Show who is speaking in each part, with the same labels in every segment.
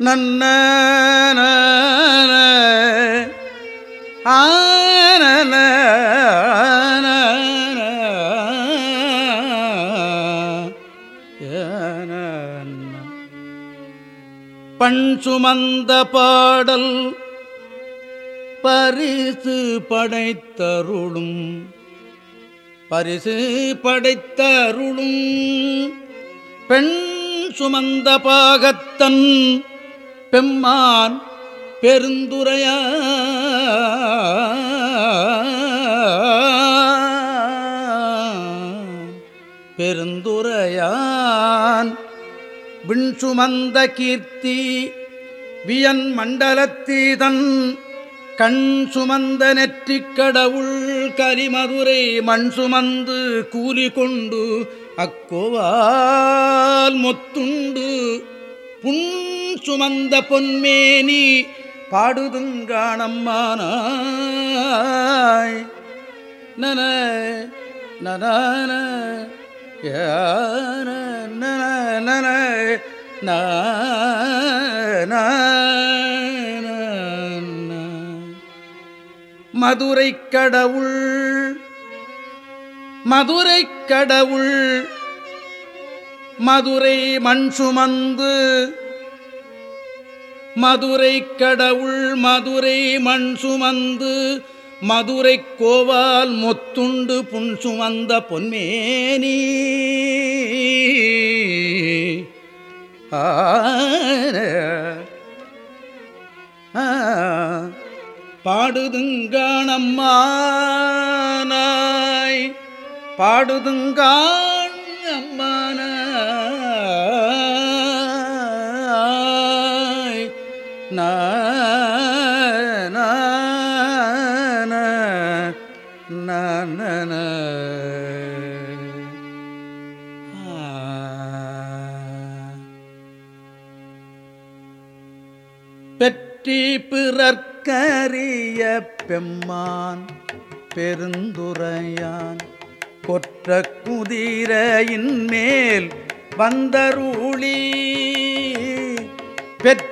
Speaker 1: நன்ன ஆன பண் சுமந்த பாடல் பரிசு படைத்தருளும். பரிசு படைத்தருளும். பெண் சுமந்த பாகத்தன் பெம்மான் பெருந்துரையா. பெருந்துரையான் விண்சுமந்த கீர்த்தி வியன் மண்டலத்தீதன் கண் சுமந்த நெற்றிக் கடவுள் கரிமதுரை மண் சுமந்து கூலி கொண்டு அக்கோவால் மொத்துண்டு புன் சுமந்த பொன்மேனி பாடுதுங்காணம்மானாய் நன நன நன நன நன மதுரை கடவுள் மதுரை கடவுள் மதுரை மண் சுமந்து மதுரை கடவுள் மதுரை மண் சுமந்து மதுரை கோவால் மொத்துண்டு புன் சுமந்த பொன்மேனி. ஆ பாடுதுங்காணம்மானாய் பெற்றி பிறர்க்கரிய பெம்மான் பெருந்துரையான் கொற்ற குதிரையின் மேல் வந்தருளீ.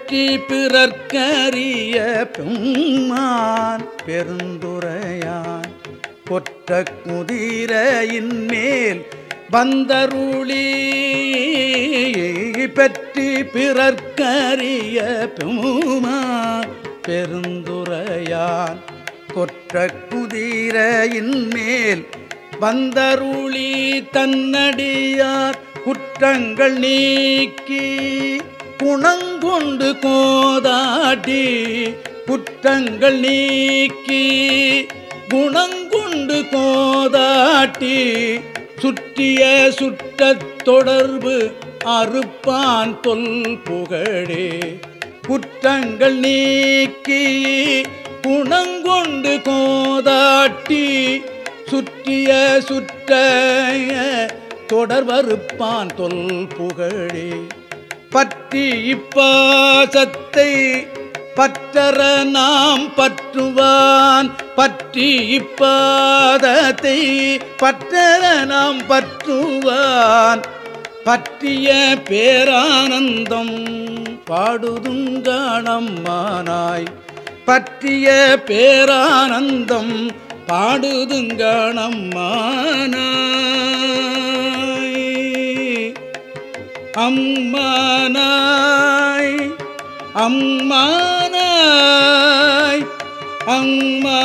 Speaker 1: பெற்றி பிறர்க்கரிய பெம்மான் பெருந்துரையான். கொற்ற குதிரையின் மேல் வந்தருளி பற்றி பிறர்க்கரிய பெருமான் பெருந்துரையான். கொற்ற குதிரையின் மேல் வந்தருளி தன்னடியார் குற்றங்கள் நீக்கி குணங்கொண்டு கோதாடி குற்றங்கள் நீக்கி குணங்கொண்டு கோதாட்டி சுற்றிய சுற்றத் தொடர்பு அறுப்பான் தொல் புகழே. குற்றங்கள் நீக்கி குணங்கொண்டு கோதாட்டி சுற்றிய சுற்ற தொடர்வறுப்பான் தொல் புகழே. பற்றி இப்பாசத்தை பற்றற நாம் பற்றுவான். பற்றி இப்பாதத்தை பற்றற நாம் பற்றுவான். பற்றிய பேரானந்தம் பாடுதுங்காணம்மானாய் பற்றிய பேரானந்தம் பாடுதுங்காணம்மானாய் அம்மானாய் அம்மானாய் அம்மா